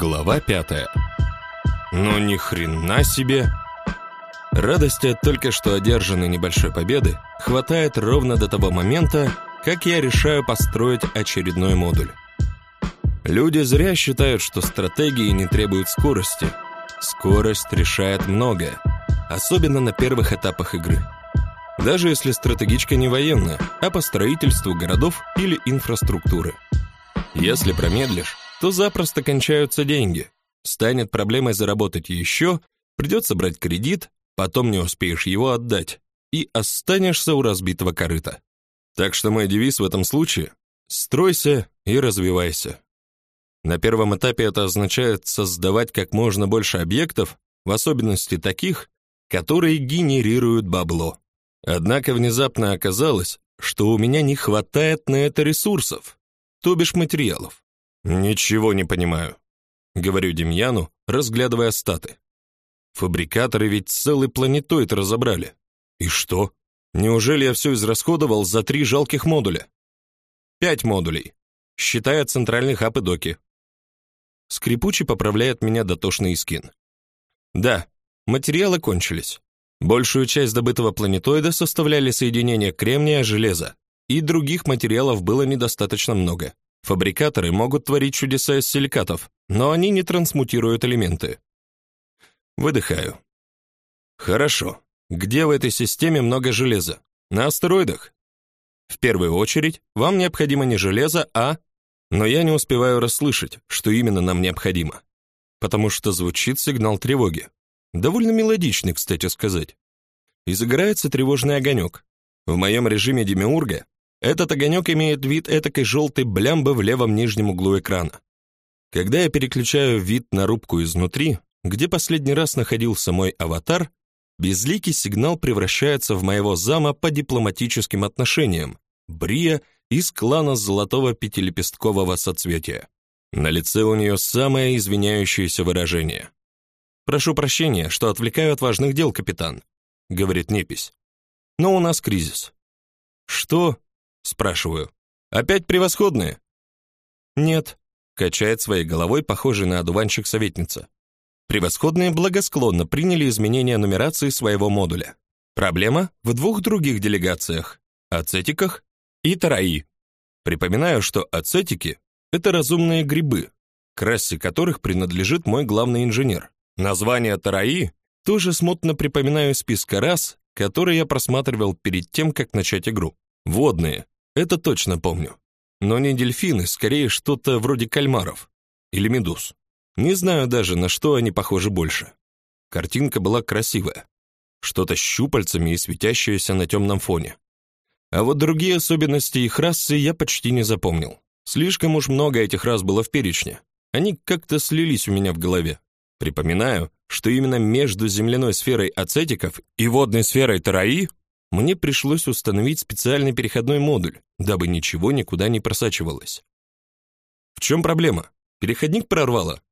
Глава пятая. Ну ни хрена себе. Радости от только что одержанной небольшой победы хватает ровно до того момента, как я решаю построить очередной модуль. Люди зря считают, что стратегии не требуют скорости. Скорость решает многое, особенно на первых этапах игры. Даже если стратегичка не военная, а по строительству городов или инфраструктуры. Если промедлишь, то запросто кончаются деньги. Станет проблемой заработать еще, придется брать кредит, потом не успеешь его отдать, и останешься у разбитого корыта. Так что мой девиз в этом случае – стройся и развивайся. На первом этапе это означает создавать как можно больше объектов, в особенности таких, которые генерируют бабло. Однако внезапно оказалось, что у меня не хватает на это ресурсов, то бишь материалов. Ничего не понимаю, говорю Демьяну, разглядывая статы. Фабрикаторы ведь целый планетоид разобрали. И что? Неужели я все израсходовал за три жалких модуля? Пять модулей, считая центральный хаб и доки. Скрипучий поправляет меня дотошный скин. Да, материалы кончились. Большую часть добытого планетоида составляли соединения кремния, железа, и других материалов было недостаточно много. Фабрикаторы могут творить чудеса из силикатов, но они не трансмутируют элементы. Выдыхаю. Хорошо. Где в этой системе много железа? На астероидах. В первую очередь, вам необходимо не железо, а но я не успеваю расслышать, что именно нам необходимо, потому что звучит сигнал тревоги. Довольно мелодичный, кстати сказать. И загорается тревожный огонек. В моем режиме демиурга этот огонек имеет вид этакой желтой блямбы в левом нижнем углу экрана. Когда я переключаю вид на рубку изнутри, где последний раз находился мой аватар, безликий сигнал превращается в моего зама по дипломатическим отношениям, Брия из клана Золотого Пятилепесткового Соцветия. На лице у нее самое извиняющееся выражение. «Прошу прощения, что отвлекаю от важных дел, капитан», — говорит Непись. «Но у нас кризис». «Что?» Спрашиваю. Опять превосходные? Нет, качает своей головой, похожей на одуванчик советница. Превосходные благосклонно приняли изменения нумерации своего модуля. Проблема в двух других делегациях ацетиках и тараи. Припоминаю, что ацетики это разумные грибы, к расе которых принадлежит мой главный инженер. Название тараи тоже смутно припоминаю из списка рас, которые я просматривал перед тем, как начать игру. Водные, это точно помню. Но не дельфины, скорее что-то вроде кальмаров или медуз. Не знаю даже, на что они похожи больше. Картинка была красивая. Что-то с щупальцами и светящееся на темном фоне. А вот другие особенности их расы я почти не запомнил. Слишком уж много этих рас было в перечне. Они как-то слились у меня в голове. Припоминаю, что именно между земляной сферой ацетиков и водной сферой тараи мне пришлось установить специальный переходной модуль, дабы ничего никуда не просачивалось. В чем проблема? Переходник прорвало?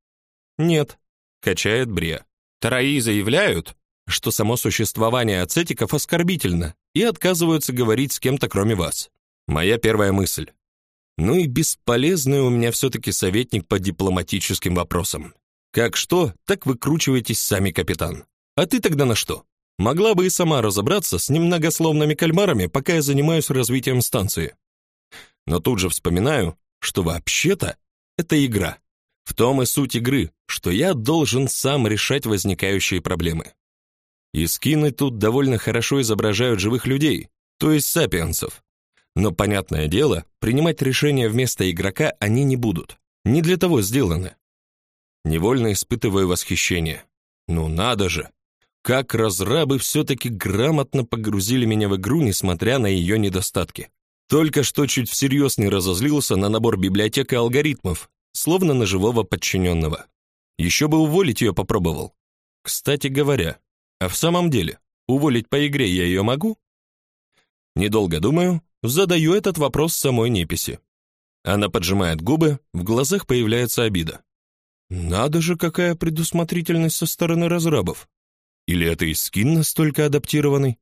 Нет, качает Брия. Тараи заявляют, что само существование ацетиков оскорбительно и отказываются говорить с кем-то кроме вас. Моя первая мысль. Ну и бесполезный у меня все таки советник по дипломатическим вопросам. Как что, так выкручивайтесь сами, капитан. А ты тогда на что? Могла бы и сама разобраться с немногословными кальмарами, пока я занимаюсь развитием станции. Но тут же вспоминаю, что вообще-то это игра. В том и суть игры, что я должен сам решать возникающие проблемы. И скины тут довольно хорошо изображают живых людей, то есть сапиенсов. Но понятное дело, принимать решения вместо игрока они не будут. Не для того сделаны. Невольно испытываю восхищение. Ну надо же, как разрабы все-таки грамотно погрузили меня в игру, несмотря на ее недостатки. Только что чуть всерьез не разозлился на набор библиотек и алгоритмов, словно на живого подчиненного. Еще бы уволить ее попробовал. Кстати говоря, а в самом деле, уволить по игре я ее могу? Недолго думаю, задаю этот вопрос самой Неписи. Она поджимает губы, в глазах появляется обида. Надо же, какая предусмотрительность со стороны разрабов. Или это и скин настолько адаптированный?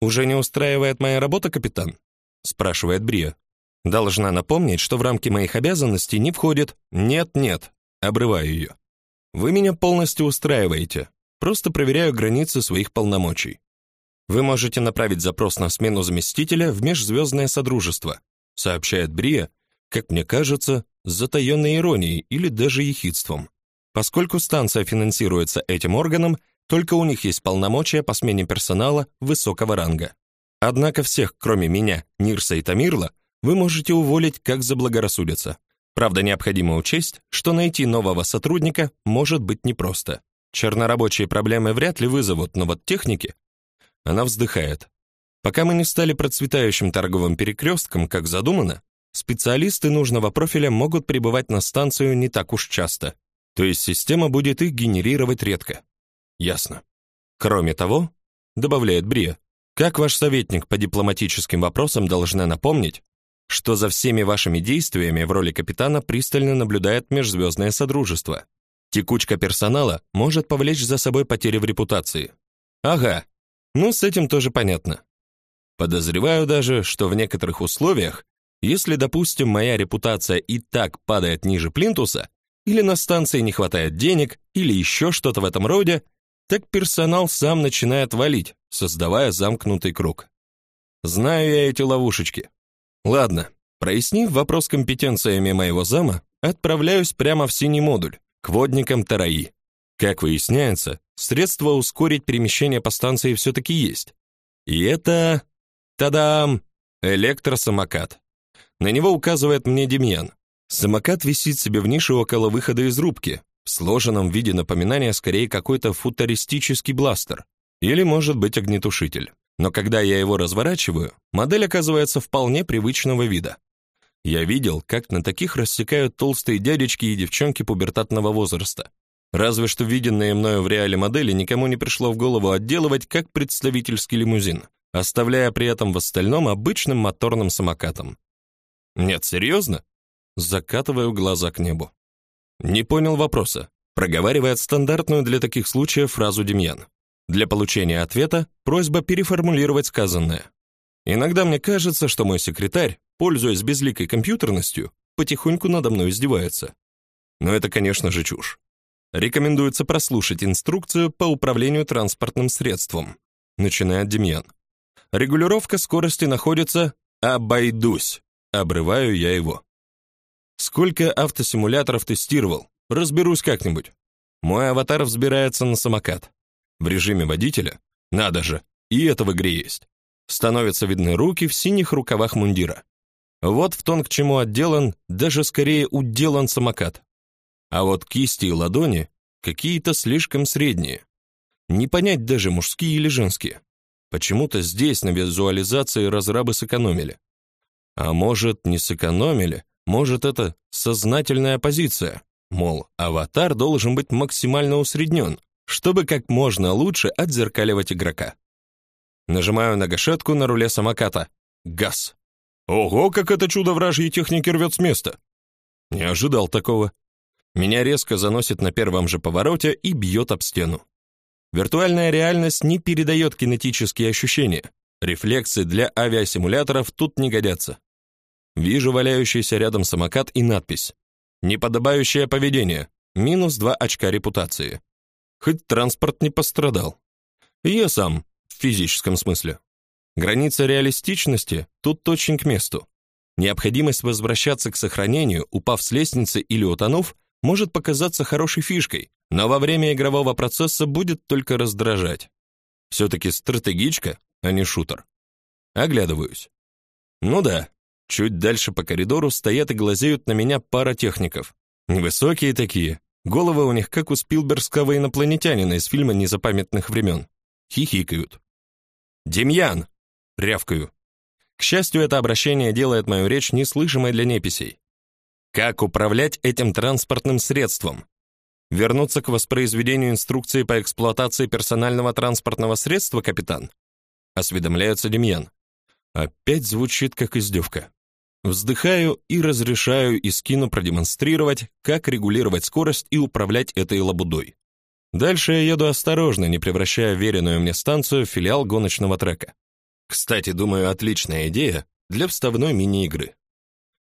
Уже не устраивает моя работа, капитан? спрашивает Брия. Должна напомнить, что в рамки моих обязанностей не входит. Нет, нет. Обрываю ее. Вы меня полностью устраиваете. Просто проверяю границы своих полномочий. Вы можете направить запрос на смену заместителя в межзвездное содружество, сообщает Брия, как мне кажется, с затаенной иронией или даже ехидством. Поскольку станция финансируется этим органом, только у них есть полномочия по смене персонала высокого ранга. Однако всех, кроме меня, Нирса и Тамирла, вы можете уволить как заблагорассудится. Правда, необходимо учесть, что найти нового сотрудника может быть непросто. Чернорабочие проблемы вряд ли вызовут, но вот техники она вздыхает. Пока мы не стали процветающим торговым перекрестком, как задумано, специалисты нужного профиля могут прибывать на станцию не так уж часто. То есть система будет их генерировать редко. Ясно. Кроме того, добавляет Брия, как ваш советник по дипломатическим вопросам должна напомнить, что за всеми вашими действиями в роли капитана пристально наблюдает межзвездное содружество. Текучка персонала может повлечь за собой потери в репутации. Ага, ну, с этим тоже понятно. Подозреваю даже, что в некоторых условиях, если, допустим, моя репутация и так падает ниже плинтуса, или на станции не хватает денег, или еще что-то в этом роде, так персонал сам начинает валить, создавая замкнутый круг. Знаю я эти ловушечки. Ладно, прояснив вопрос компетенциями моего зама, отправляюсь прямо в синий модуль, к водникам Тараи. Как выясняется, средства ускорить перемещение по станции все-таки есть. И это... Тадам! Электросамокат. На него указывает мне Демьян. Самокат висит себе в нише около выхода из рубки, в сложенном виде напоминания скорее какой-то футуристический бластер или, может быть, огнетушитель. Но когда я его разворачиваю, модель оказывается вполне привычного вида. Я видел, как на таких рассекают толстые дядечки и девчонки пубертатного возраста. Разве что виденные мною в реале модели никому не пришло в голову отделывать как представительский лимузин, оставляя при этом в остальном обычным моторным самокатом. Нет, серьезно? Закатываю глаза к небу. Не понял вопроса. Проговаривает стандартную для таких случаев фразу Демьян. Для получения ответа просьба переформулировать сказанное. Иногда мне кажется, что мой секретарь, пользуясь безликой компьютерностью, потихоньку надо мной издевается. Но это, конечно же, чушь. Рекомендуется прослушать инструкцию по управлению транспортным средством. Начинает Демьян. Регулировка скорости находится обойдусь. Обрываю я его. Сколько автосимуляторов тестировал? Разберусь как-нибудь. Мой аватар взбирается на самокат. В режиме водителя, надо же, и это в игре есть. Становятся видны руки в синих рукавах мундира. Вот в тон к чему отделан, даже скорее уделан самокат. А вот кисти и ладони какие-то слишком средние. Не понять даже мужские или женские. Почему-то здесь на визуализации разрабы сэкономили. А может, не сэкономили, может это сознательная позиция. Мол, аватар должен быть максимально усреднен, чтобы как можно лучше отзеркаливать игрока. Нажимаю на гашетку на руле самоката. Газ. Ого, как это чудо вражьей техники рвет с места. Не ожидал такого. Меня резко заносит на первом же повороте и бьет об стену. Виртуальная реальность не передает кинетические ощущения. Рефлексы для авиасимуляторов тут не годятся. Вижу валяющийся рядом самокат и надпись: неподобающее поведение. Минус два очка репутации. Хоть транспорт не пострадал. я сам в физическом смысле. Граница реалистичности тут очень к месту. Необходимость возвращаться к сохранению, упав с лестницы или утонув, может показаться хорошей фишкой, но во время игрового процесса будет только раздражать. все таки стратегичка, а не шутер. Оглядываюсь. Ну да, чуть дальше по коридору стоят и глазеют на меня пара техников. Высокие такие, головы у них как у спилбергского инопланетянина из фильма незапамятных времен. Хихикают. «Демьян!» — рявкаю. К счастью, это обращение делает мою речь неслышимой для неписей. Как управлять этим транспортным средством? Вернуться к воспроизведению инструкции по эксплуатации персонального транспортного средства, капитан? Осведомляется Демьян. Опять звучит как издевка. Вздыхаю и разрешаю Искину продемонстрировать, как регулировать скорость и управлять этой лабудой. Дальше я еду осторожно, не превращая веренную мне станцию в филиал гоночного трека. Кстати, думаю, отличная идея для вставной мини-игры.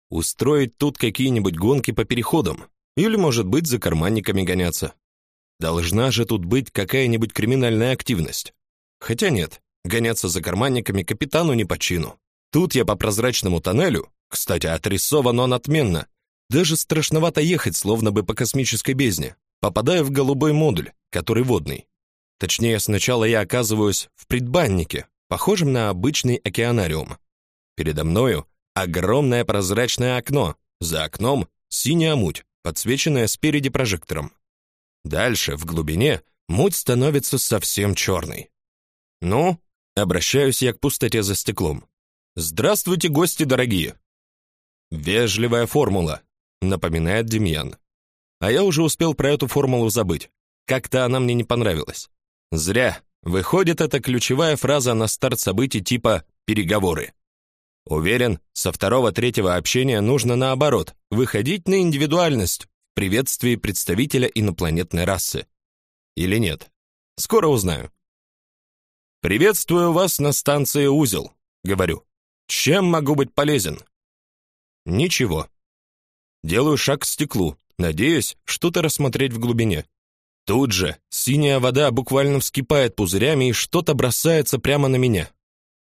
Устроить тут какие-нибудь гонки по переходам. Или, может быть, за карманниками гоняться. Должна же тут быть какая-нибудь криминальная активность. Хотя нет, гоняться за карманниками капитану не по чину. Тут я по прозрачному тоннелю, кстати, отрисован он отменно. Даже страшновато ехать, словно бы по космической бездне, попадая в голубой модуль, который водный. Точнее, сначала я оказываюсь в предбаннике, похожем на обычный океанариум. Передо мною огромное прозрачное окно, за окном синяя муть, подсвеченная спереди прожектором. Дальше, в глубине, муть становится совсем черной. Ну, обращаюсь я к пустоте за стеклом. Здравствуйте, гости дорогие. Вежливая формула, напоминает Демьян. А я уже успел про эту формулу забыть. Как-то она мне не понравилась. Зря. Выходит, это ключевая фраза на старт событий типа переговоры. Уверен, со второго-третьего общения нужно наоборот, выходить на индивидуальность в приветствии представителя инопланетной расы. Или нет? Скоро узнаю. Приветствую вас на станции Узел, говорю. Чем могу быть полезен? Ничего. Делаю шаг к стеклу, надеясь что-то рассмотреть в глубине. Тут же синяя вода буквально вскипает пузырями и что-то бросается прямо на меня.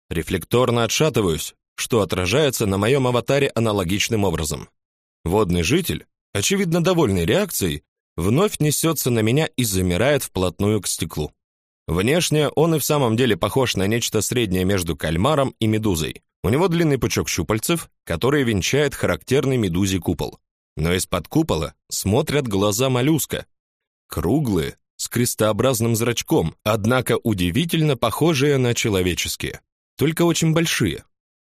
Рефлекторно отшатываюсь, что отражается на моем аватаре аналогичным образом. Водный житель, очевидно довольный реакцией, вновь несется на меня и замирает вплотную к стеклу. Внешне он и в самом деле похож на нечто среднее между кальмаром и медузой. У него длинный пучок щупальцев, который венчает характерный медузий купол. Но из-под купола смотрят глаза моллюска. Круглые, с крестообразным зрачком, однако удивительно похожие на человеческие, только очень большие.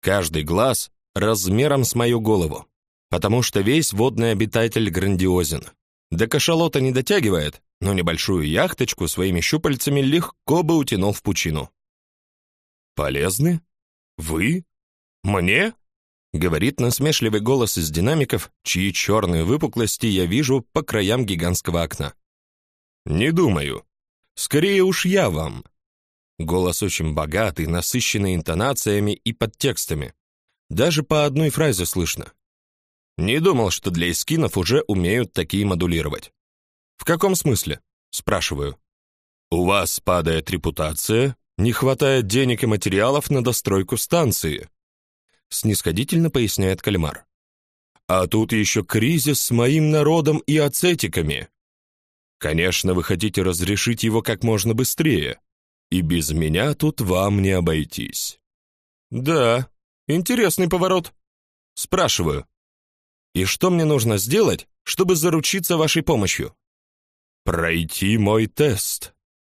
Каждый глаз размером с мою голову, потому что весь водный обитатель грандиозен. До кашалота не дотягивает, но небольшую яхточку своими щупальцами легко бы утянул в пучину. Полезны? Вы? Мне? говорит насмешливый голос из динамиков, чьи черные выпуклости я вижу по краям гигантского окна. Не думаю. Скорее уж я вам. Голос очень богатый, насыщенный интонациями и подтекстами. Даже по одной фразе слышно. Не думал, что для эскинов уже умеют такие модулировать. В каком смысле? спрашиваю. У вас падает репутация, не хватает денег и материалов на достройку станции, снисходительно поясняет Кальмар. А тут еще кризис с моим народом и ацетиками. Конечно, вы хотите разрешить его как можно быстрее, и без меня тут вам не обойтись. Да, интересный поворот. Спрашиваю. И что мне нужно сделать, чтобы заручиться вашей помощью? Пройти мой тест,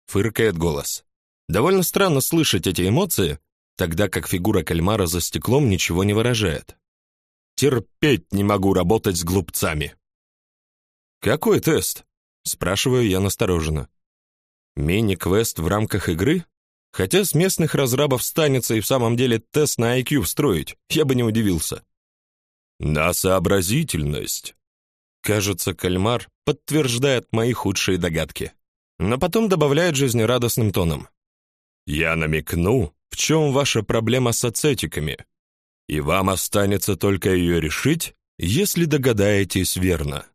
фыркает голос. Довольно странно слышать эти эмоции, тогда как фигура кальмара за стеклом ничего не выражает. Терпеть не могу работать с глупцами. Какой тест? спрашиваю я настороженно. Мини-квест в рамках игры? Хотя с местных разрабов станется и в самом деле тест на IQ встроить, я бы не удивился. На сообразительность. Кажется, кальмар подтверждает мои худшие догадки, но потом добавляет жизнерадостным тоном: "Я намекну, чем ваша проблема с ацетиками, и вам останется только ее решить, если догадаетесь верно".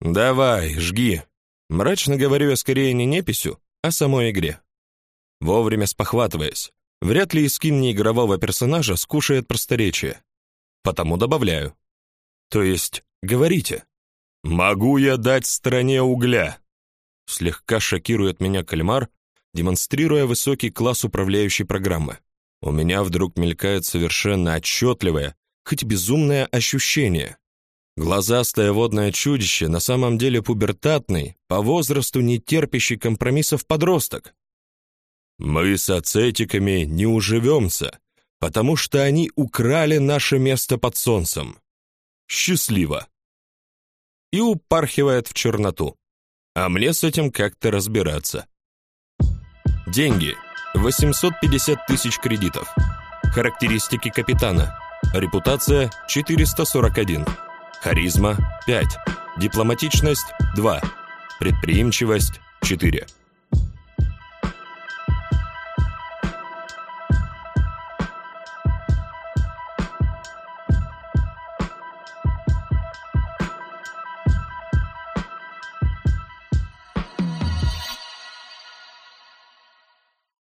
Давай, жги. Мрачно говорю я скорее не неписью, о самой игре. Вовремя спохватываясь, вряд ли скин неигрового персонажа скушает просторечие. Потому добавляю. То есть, говорите. Могу я дать стране угля? Слегка шокирует меня кальмар, демонстрируя высокий класс управляющей программы. У меня вдруг мелькает совершенно отчетливое, хоть безумное ощущение, Глазастое водное чудище на самом деле пубертатный, по возрасту не терпящий компромиссов подросток. Мы с ацетиками не уживемся, потому что они украли наше место под солнцем. Счастливо. И упархивает в черноту. А мне с этим как-то разбираться. Деньги. 850 тысяч кредитов. Характеристики капитана. Репутация 441. Харизма 5. Дипломатичность 2. Предприимчивость 4.